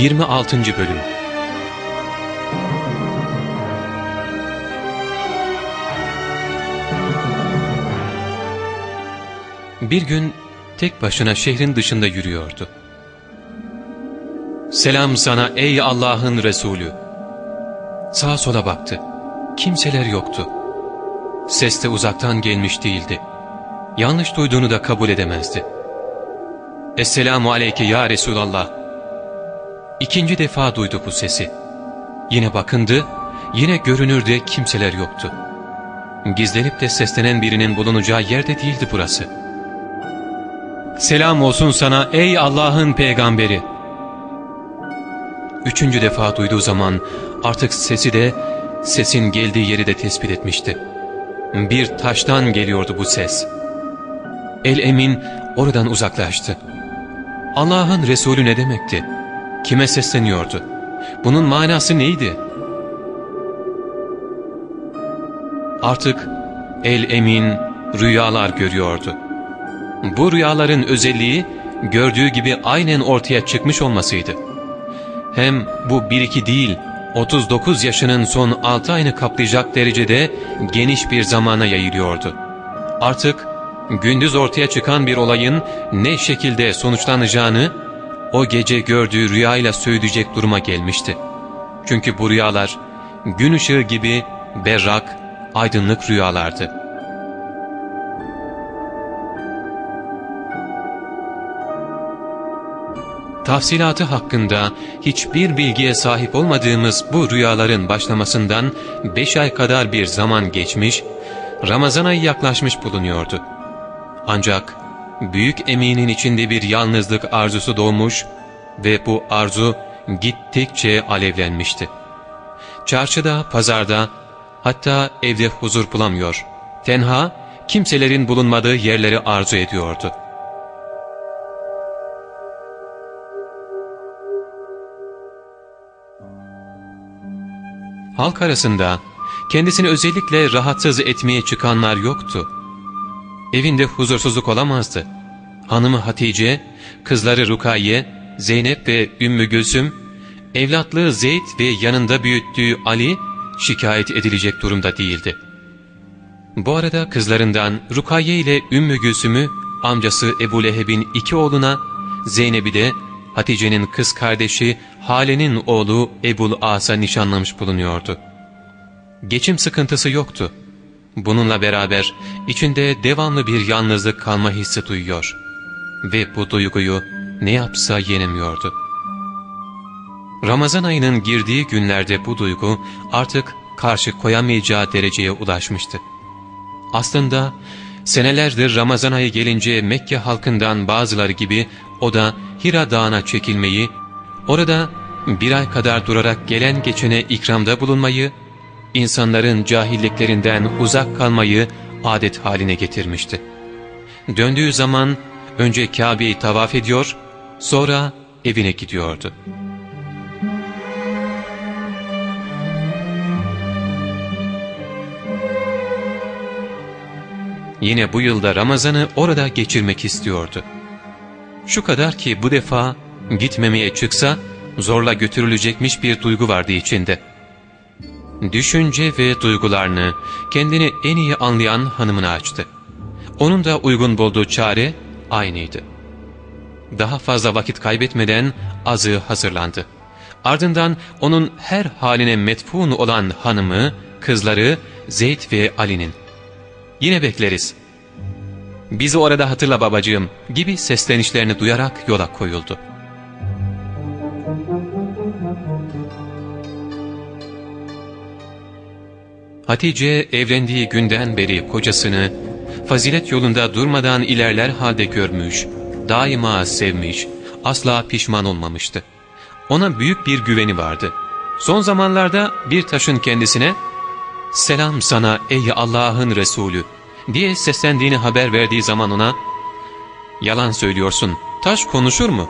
26. Bölüm Bir gün tek başına şehrin dışında yürüyordu. Selam sana ey Allah'ın Resulü. Sağa sola baktı. Kimseler yoktu. Ses de uzaktan gelmiş değildi. Yanlış duyduğunu da kabul edemezdi. Esselamu aleyke ya Resulallah. İkinci defa duydu bu sesi. Yine bakındı, yine görünürde kimseler yoktu. Gizlenip de seslenen birinin bulunacağı yerde değildi burası. Selam olsun sana ey Allah'ın peygamberi. Üçüncü defa duyduğu zaman artık sesi de, sesin geldiği yeri de tespit etmişti. Bir taştan geliyordu bu ses. El-Emin oradan uzaklaştı. Allah'ın Resulü ne demekti? Kime sesleniyordu? Bunun manası neydi? Artık El-Emin rüyalar görüyordu. Bu rüyaların özelliği gördüğü gibi aynen ortaya çıkmış olmasıydı. Hem bu bir iki değil, 39 yaşının son 6 ayını kaplayacak derecede geniş bir zamana yayılıyordu. Artık gündüz ortaya çıkan bir olayın ne şekilde sonuçlanacağını o gece gördüğü rüyayla söyleyecek duruma gelmişti. Çünkü bu rüyalar gün ışığı gibi berrak, aydınlık rüyalardı. Tafsilatı hakkında hiçbir bilgiye sahip olmadığımız bu rüyaların başlamasından beş ay kadar bir zaman geçmiş, Ramazan ayı yaklaşmış bulunuyordu. Ancak büyük eminin içinde bir yalnızlık arzusu doğmuş ve bu arzu gittikçe alevlenmişti. Çarşıda, pazarda, hatta evde huzur bulamıyor. Tenha, kimselerin bulunmadığı yerleri arzu ediyordu. Halk arasında kendisini özellikle rahatsız etmeye çıkanlar yoktu. Evinde huzursuzluk olamazdı. Hanımı Hatice, kızları Rukaye, Zeynep ve Ümmü Gülsüm, evlatlığı Zeyd ve yanında büyüttüğü Ali şikayet edilecek durumda değildi. Bu arada kızlarından Rukaye ile Ümmü Gülsüm'ü amcası Ebu Leheb'in iki oğluna, Zeynep'i de Hatice'nin kız kardeşi Hale'nin oğlu Ebul As'a nişanlamış bulunuyordu. Geçim sıkıntısı yoktu. Bununla beraber içinde devamlı bir yalnızlık kalma hissi duyuyor. Ve bu duyguyu ne yapsa yenemiyordu. Ramazan ayının girdiği günlerde bu duygu artık karşı koyamayacağı dereceye ulaşmıştı. Aslında senelerdir Ramazan ayı gelince Mekke halkından bazıları gibi o da Hira Dağı'na çekilmeyi, orada bir ay kadar durarak gelen geçene ikramda bulunmayı, insanların cahilliklerinden uzak kalmayı adet haline getirmişti. Döndüğü zaman önce Kabe'yi tavaf ediyor, sonra evine gidiyordu. Yine bu yılda Ramazan'ı orada geçirmek istiyordu. Şu kadar ki bu defa gitmemeye çıksa zorla götürülecekmiş bir duygu vardı içinde. Düşünce ve duygularını kendini en iyi anlayan hanımına açtı. Onun da uygun bulduğu çare aynıydı. Daha fazla vakit kaybetmeden azığı hazırlandı. Ardından onun her haline metfun olan hanımı, kızları Zeyd ve Ali'nin. ''Yine bekleriz. Bizi orada hatırla babacığım.'' gibi seslenişlerini duyarak yola koyuldu. Hatice evlendiği günden beri kocasını fazilet yolunda durmadan ilerler halde görmüş, daima sevmiş, asla pişman olmamıştı. Ona büyük bir güveni vardı. Son zamanlarda bir taşın kendisine ''Selam sana ey Allah'ın Resulü'' diye seslendiğini haber verdiği zaman ona ''Yalan söylüyorsun, taş konuşur mu?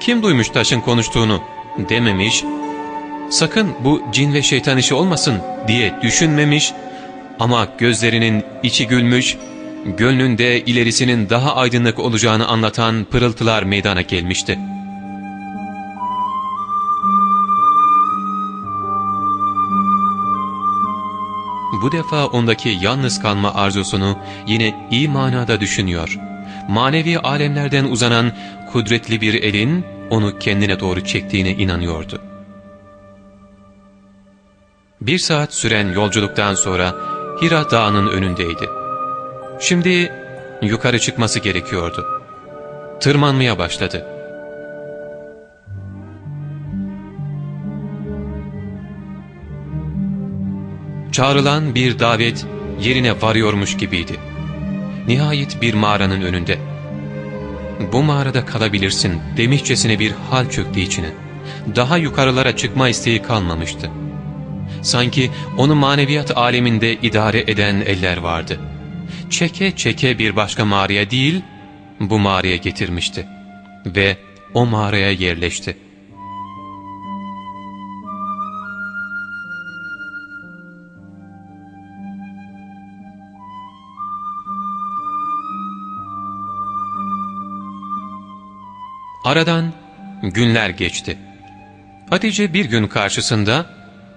Kim duymuş taşın konuştuğunu?'' dememiş, ''Sakın bu cin ve şeytan işi olmasın'' diye düşünmemiş ama gözlerinin içi gülmüş, gönlünde ilerisinin daha aydınlık olacağını anlatan pırıltılar meydana gelmişti. Bu defa ondaki yalnız kalma arzusunu yine iyi manada düşünüyor. Manevi alemlerden uzanan kudretli bir elin onu kendine doğru çektiğine inanıyordu. Bir saat süren yolculuktan sonra Hira Dağı'nın önündeydi. Şimdi yukarı çıkması gerekiyordu. Tırmanmaya başladı. Çağrılan bir davet yerine varıyormuş gibiydi. Nihayet bir mağaranın önünde. Bu mağarada kalabilirsin demişçesine bir hal çöktü içine. Daha yukarılara çıkma isteği kalmamıştı. Sanki onu maneviyat aleminde idare eden eller vardı. Çeke çeke bir başka mağaraya değil, bu mağaraya getirmişti. Ve o mağaraya yerleşti. Aradan günler geçti. Hatice bir gün karşısında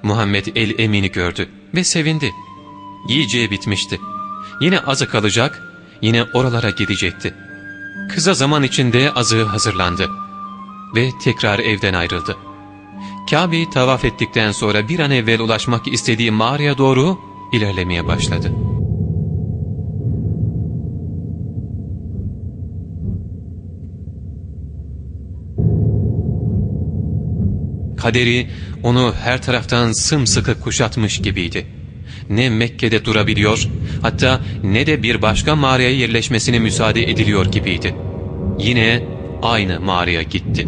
Muhammed el-Emin'i gördü ve sevindi. Yiyeceği bitmişti. Yine azı kalacak, yine oralara gidecekti. Kısa zaman içinde azığı hazırlandı ve tekrar evden ayrıldı. Kabe'yi tavaf ettikten sonra bir an evvel ulaşmak istediği mağaraya doğru ilerlemeye başladı. Kaderi onu her taraftan sımsıkı kuşatmış gibiydi. Ne Mekke'de durabiliyor, hatta ne de bir başka mağaraya yerleşmesine müsaade ediliyor gibiydi. Yine aynı mağaraya gitti.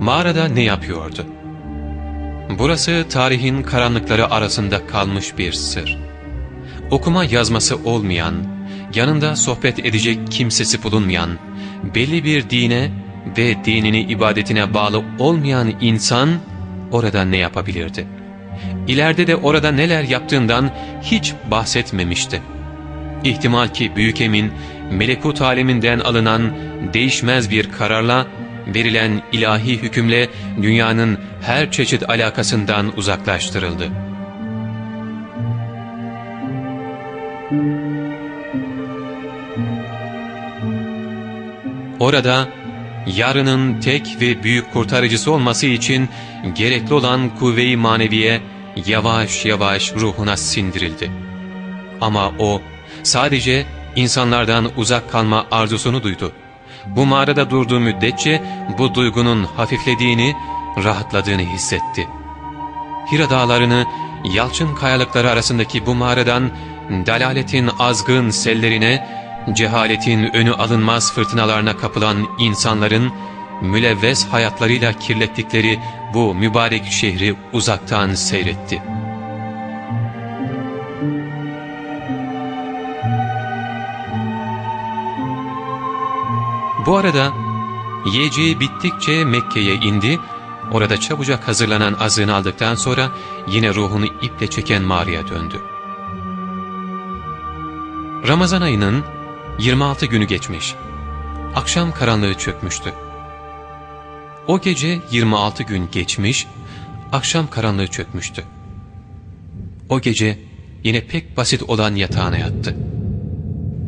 Mağarada ne yapıyordu? Burası tarihin karanlıkları arasında kalmış bir sır okuma yazması olmayan, yanında sohbet edecek kimsesi bulunmayan, belli bir dine ve dinini ibadetine bağlı olmayan insan orada ne yapabilirdi? İleride de orada neler yaptığından hiç bahsetmemişti. İhtimal ki Büyük Emin, melekut aleminden alınan değişmez bir kararla, verilen ilahi hükümle dünyanın her çeşit alakasından uzaklaştırıldı.'' Orada yarının tek ve büyük kurtarıcısı olması için gerekli olan kuvve-i maneviye yavaş yavaş ruhuna sindirildi. Ama o sadece insanlardan uzak kalma arzusunu duydu. Bu mağarada durduğu müddetçe bu duygunun hafiflediğini, rahatladığını hissetti. Hira dağlarını, yalçın kayalıkları arasındaki bu mağaradan dalaletin azgın sellerine, cehaletin önü alınmaz fırtınalarına kapılan insanların mülevves hayatlarıyla kirlettikleri bu mübarek şehri uzaktan seyretti. Bu arada yiyeceği bittikçe Mekke'ye indi, orada çabucak hazırlanan azığını aldıktan sonra yine ruhunu iple çeken mağaraya döndü. Ramazan ayının 26 günü geçmiş. Akşam karanlığı çökmüştü. O gece 26 gün geçmiş, akşam karanlığı çökmüştü. O gece yine pek basit olan yatağına yattı.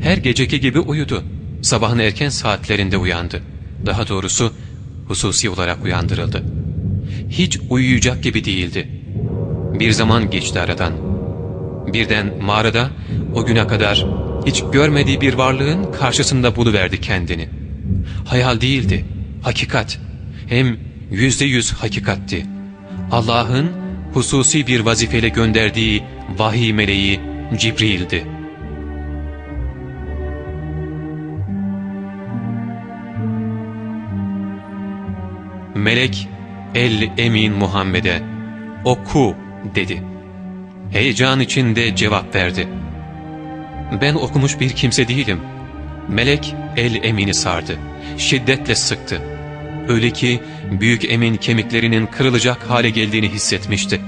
Her geceki gibi uyudu. Sabahın erken saatlerinde uyandı. Daha doğrusu hususi olarak uyandırıldı. Hiç uyuyacak gibi değildi. Bir zaman geçti aradan. Birden mağarada o güne kadar hiç görmediği bir varlığın karşısında buluverdi kendini. Hayal değildi, hakikat. Hem yüzde yüz hakikatti. Allah'ın hususi bir vazifeyle gönderdiği vahiy meleği Cibril'di. Melek el emin Muhammed'e oku dedi. Heyecan içinde cevap verdi. Ben okumuş bir kimse değilim. Melek el emini sardı. Şiddetle sıktı. Öyle ki büyük emin kemiklerinin kırılacak hale geldiğini hissetmişti.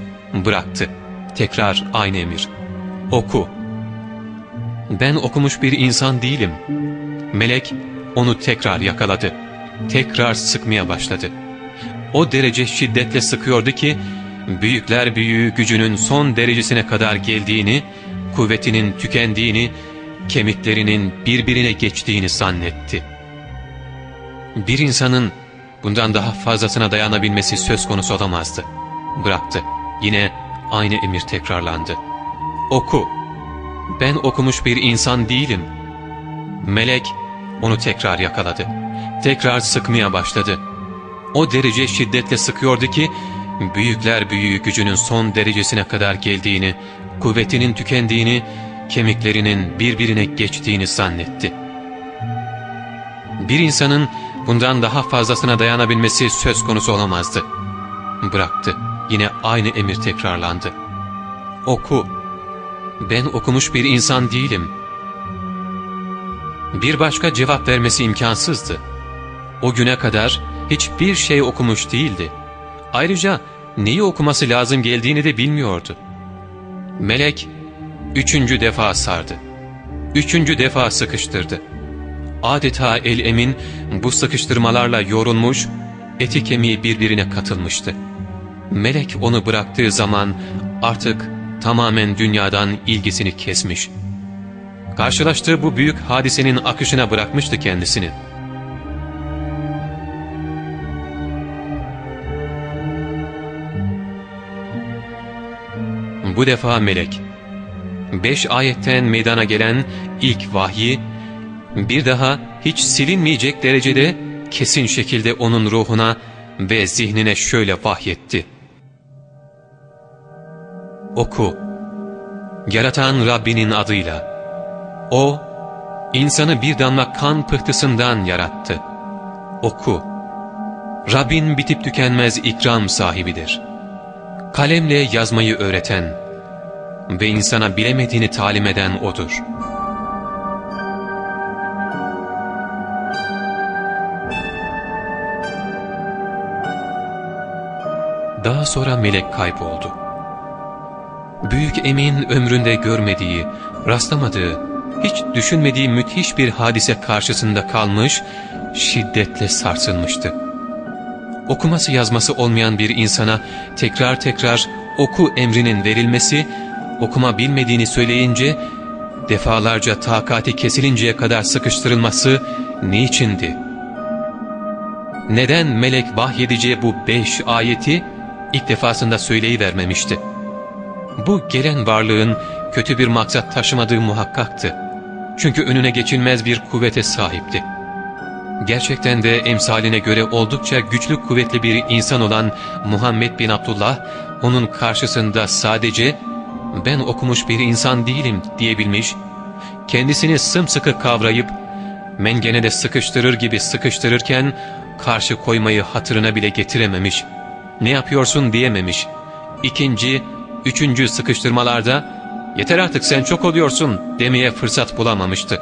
Bıraktı. Tekrar aynı emir. Oku. Ben okumuş bir insan değilim. Melek onu tekrar yakaladı. Tekrar sıkmaya başladı. O derece şiddetle sıkıyordu ki, büyükler büyüğü gücünün son derecesine kadar geldiğini, kuvvetinin tükendiğini, kemiklerinin birbirine geçtiğini zannetti. Bir insanın bundan daha fazlasına dayanabilmesi söz konusu olamazdı. Bıraktı. Yine aynı emir tekrarlandı. Oku. Ben okumuş bir insan değilim. Melek onu tekrar yakaladı. Tekrar sıkmaya başladı. O derece şiddetle sıkıyordu ki, büyükler büyüğü gücünün son derecesine kadar geldiğini, kuvvetinin tükendiğini, kemiklerinin birbirine geçtiğini zannetti. Bir insanın bundan daha fazlasına dayanabilmesi söz konusu olamazdı. Bıraktı. Yine aynı emir tekrarlandı. Oku. Ben okumuş bir insan değilim. Bir başka cevap vermesi imkansızdı. O güne kadar hiçbir şey okumuş değildi. Ayrıca neyi okuması lazım geldiğini de bilmiyordu. Melek üçüncü defa sardı. Üçüncü defa sıkıştırdı. Adeta el emin bu sıkıştırmalarla yorulmuş, eti kemiği birbirine katılmıştı. Melek onu bıraktığı zaman artık tamamen dünyadan ilgisini kesmiş. Karşılaştığı bu büyük hadisenin akışına bırakmıştı kendisini. Bu defa melek, beş ayetten meydana gelen ilk vahyi, bir daha hiç silinmeyecek derecede kesin şekilde onun ruhuna ve zihnine şöyle vahyetti. Oku, yaratan Rabbinin adıyla. O, insanı bir damla kan pıhtısından yarattı. Oku, Rabbin bitip tükenmez ikram sahibidir. Kalemle yazmayı öğreten ve insana bilemediğini talim eden O'dur. Daha sonra melek kayboldu. Büyük emin ömründe görmediği, rastlamadığı, hiç düşünmediği müthiş bir hadise karşısında kalmış, şiddetle sarsılmıştı. Okuması yazması olmayan bir insana tekrar tekrar oku emrinin verilmesi, okuma bilmediğini söyleyince, defalarca takati kesilinceye kadar sıkıştırılması niçindi? Neden melek vahyedeceği bu beş ayeti ilk defasında söyleyivermemişti? Bu gelen varlığın kötü bir maksat taşımadığı muhakkaktı. Çünkü önüne geçilmez bir kuvvete sahipti. Gerçekten de emsaline göre oldukça güçlü kuvvetli bir insan olan Muhammed bin Abdullah, onun karşısında sadece ben okumuş bir insan değilim diyebilmiş, kendisini sımsıkı kavrayıp mengene de sıkıştırır gibi sıkıştırırken karşı koymayı hatırına bile getirememiş, ne yapıyorsun diyememiş, ikinci, üçüncü sıkıştırmalarda yeter artık sen çok oluyorsun demeye fırsat bulamamıştı.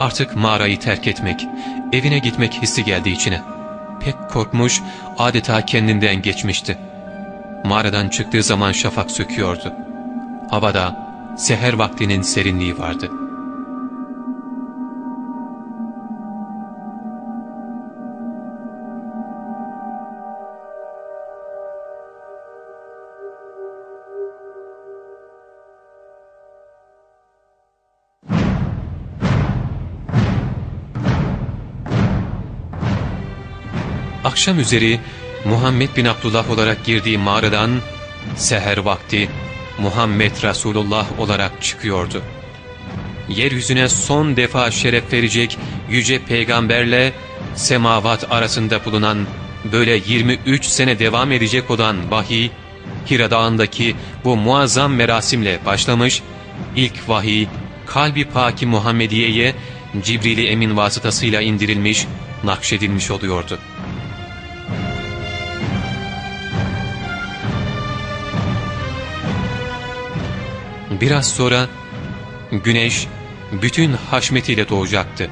Artık mağarayı terk etmek, evine gitmek hissi geldi içine. Pek korkmuş, adeta kendinden geçmişti. Mağaradan çıktığı zaman şafak söküyordu. Havada seher vaktinin serinliği vardı. Akşam üzeri Muhammed bin Abdullah olarak girdiği mağaradan seher vakti Muhammed Resulullah olarak çıkıyordu. Yeryüzüne son defa şeref verecek yüce peygamberle semavat arasında bulunan böyle 23 sene devam edecek olan vahiy, Hira Dağı'ndaki bu muazzam merasimle başlamış, ilk vahiy kalbi paki Muhammediye'ye Cibril-i Emin vasıtasıyla indirilmiş, nakşedilmiş oluyordu. Biraz sonra güneş bütün haşmetiyle doğacaktı.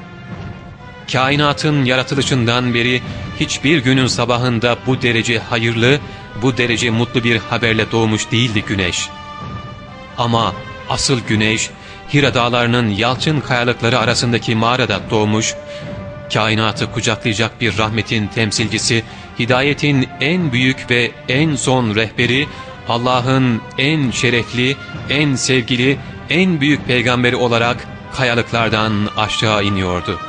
Kainatın yaratılışından beri hiçbir günün sabahında bu derece hayırlı, bu derece mutlu bir haberle doğmuş değildi güneş. Ama asıl güneş Hira dağlarının yalçın kayalıkları arasındaki mağarada doğmuş, kainatı kucaklayacak bir rahmetin temsilcisi, hidayetin en büyük ve en son rehberi, Allah'ın en şerefli, en sevgili, en büyük peygamberi olarak kayalıklardan aşağı iniyordu.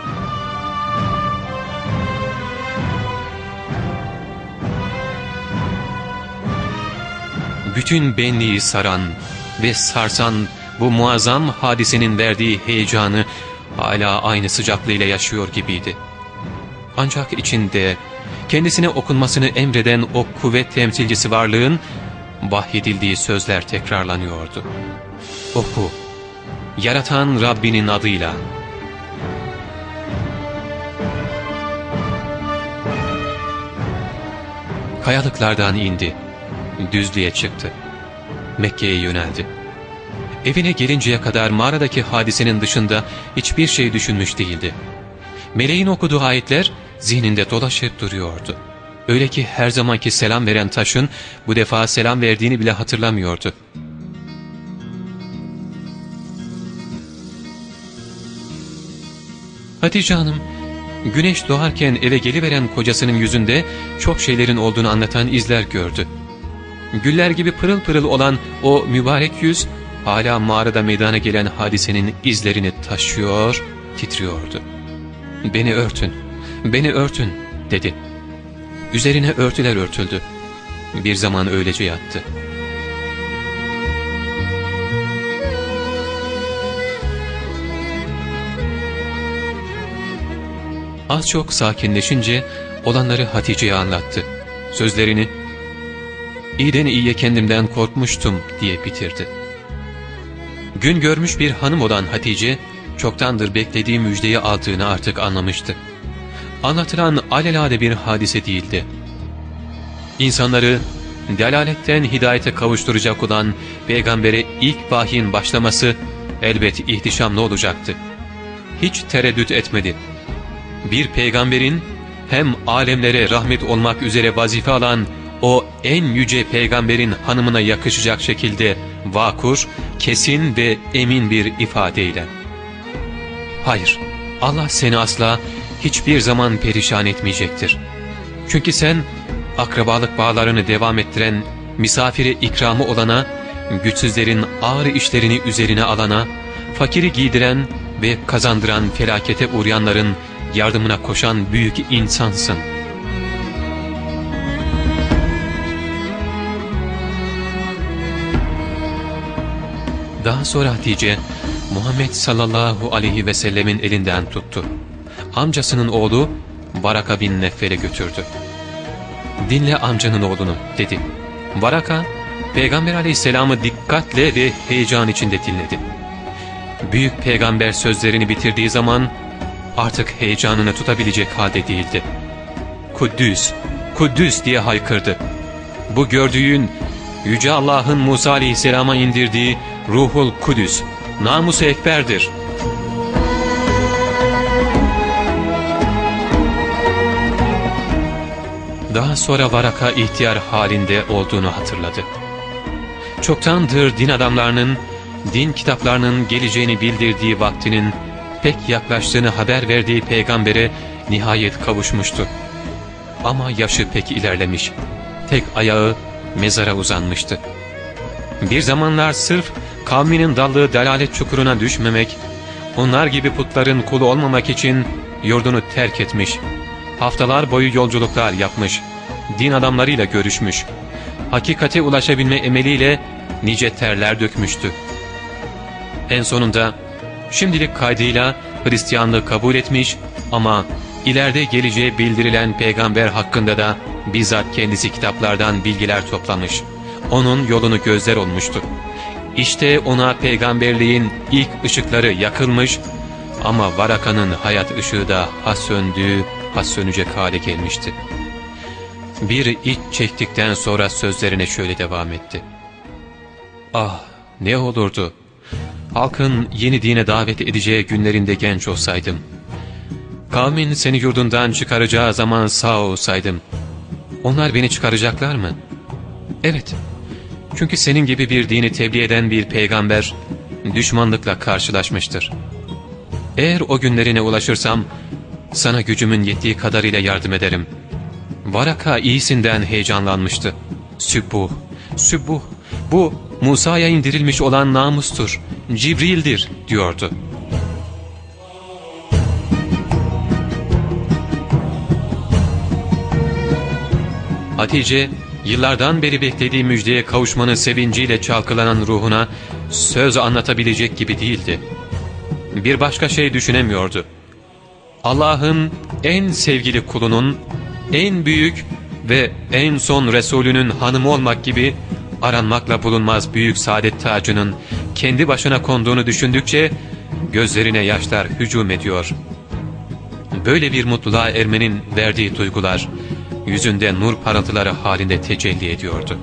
Bütün benliği saran ve sarsan bu muazzam hadisenin verdiği heyecanı hala aynı sıcaklığıyla yaşıyor gibiydi. Ancak içinde kendisine okunmasını emreden o kuvvet temsilcisi varlığın vahyedildiği sözler tekrarlanıyordu. Oku, yaratan Rabbinin adıyla. Kayalıklardan indi, düzlüğe çıktı. Mekke'ye yöneldi. Evine gelinceye kadar mağaradaki hadisenin dışında hiçbir şey düşünmüş değildi. Meleğin okuduğu ayetler zihninde dolaşıp duruyordu. Öyle ki her zamanki selam veren taşın bu defa selam verdiğini bile hatırlamıyordu. Hatice Hanım, güneş doğarken eve geliveren kocasının yüzünde çok şeylerin olduğunu anlatan izler gördü. Güller gibi pırıl pırıl olan o mübarek yüz, hala mağarada meydana gelen hadisenin izlerini taşıyor, titriyordu. ''Beni örtün, beni örtün.'' dedi. Üzerine örtüler örtüldü. Bir zaman öylece yattı. Az çok sakinleşince olanları Hatice'ye anlattı. Sözlerini ''İyiden iyiye kendimden korkmuştum'' diye bitirdi. Gün görmüş bir hanım olan Hatice, çoktandır beklediği müjdeyi aldığını artık anlamıştı. Anlatılan alelade bir hadise değildi. İnsanları delaletten hidayete kavuşturacak olan peygambere ilk vahyin başlaması elbet ihtişamlı olacaktı. Hiç tereddüt etmedi. Bir peygamberin hem alemlere rahmet olmak üzere vazife alan o en yüce peygamberin hanımına yakışacak şekilde vakur, kesin ve emin bir ifadeyle. Hayır, Allah seni asla hiçbir zaman perişan etmeyecektir. Çünkü sen akrabalık bağlarını devam ettiren, misafire ikramı olana, güçsüzlerin ağır işlerini üzerine alana, fakiri giydiren ve kazandıran felakete uğrayanların yardımına koşan büyük insansın.'' Daha sonra Hatice, Muhammed sallallahu aleyhi ve sellemin elinden tuttu. Amcasının oğlu Varaka bin Neffel'e götürdü. ''Dinle amcanın oğlunu.'' dedi. Varaka, Peygamber aleyhisselamı dikkatle ve heyecan içinde dinledi. Büyük peygamber sözlerini bitirdiği zaman artık heyecanını tutabilecek halde değildi. ''Kuddüs, Kuddüs!'' diye haykırdı. Bu gördüğün Yüce Allah'ın Musa aleyhisselama indirdiği Ruhul Kudüs, namus ekberdir. Daha sonra Varaka ihtiyar halinde olduğunu hatırladı. Çoktandır din adamlarının, din kitaplarının geleceğini bildirdiği vaktinin pek yaklaştığını haber verdiği peygambere nihayet kavuşmuştu. Ama yaşı pek ilerlemiş, tek ayağı mezara uzanmıştı. Bir zamanlar sırf kavminin daldığı delalet çukuruna düşmemek, onlar gibi putların kulu olmamak için yurdunu terk etmiş, haftalar boyu yolculuklar yapmış, din adamlarıyla görüşmüş, hakikate ulaşabilme emeliyle nice terler dökmüştü. En sonunda şimdilik kaydıyla Hristiyanlığı kabul etmiş ama ileride geleceği bildirilen peygamber hakkında da bizzat kendisi kitaplardan bilgiler toplamış. Onun yolunu gözler olmuştu. İşte ona peygamberliğin ilk ışıkları yakılmış ama Varaka'nın hayat ışığı da has söndüğü, has sönecek hale gelmişti. Bir iç çektikten sonra sözlerine şöyle devam etti. Ah ne olurdu, halkın yeni dine davet edeceği günlerinde genç olsaydım. Kavmin seni yurdundan çıkaracağı zaman sağ olsaydım. Onlar beni çıkaracaklar mı? Evet, çünkü senin gibi bir dini tebliğ eden bir peygamber düşmanlıkla karşılaşmıştır. Eğer o günlerine ulaşırsam Sana gücümün yettiği kadarıyla yardım ederim. Varaka iyisinden heyecanlanmıştı. Sübbuh, sübbuh, bu Musa'ya indirilmiş olan namustur, Cibril'dir diyordu. Hatice, yıllardan beri beklediği müjdeye kavuşmanın sevinciyle çalkalanan ruhuna söz anlatabilecek gibi değildi. Bir başka şey düşünemiyordu. Allah'ın en sevgili kulunun, en büyük ve en son Resulünün hanımı olmak gibi aranmakla bulunmaz büyük saadet tacının kendi başına konduğunu düşündükçe gözlerine yaşlar hücum ediyor. Böyle bir mutluluğa ermenin verdiği duygular yüzünde nur parıltıları halinde tecelli ediyordu.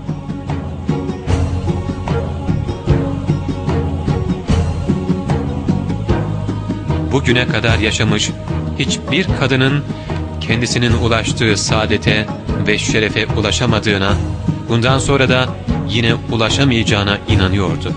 Bugüne kadar yaşamış hiçbir kadının kendisinin ulaştığı saadete ve şerefe ulaşamadığına, bundan sonra da yine ulaşamayacağına inanıyordu.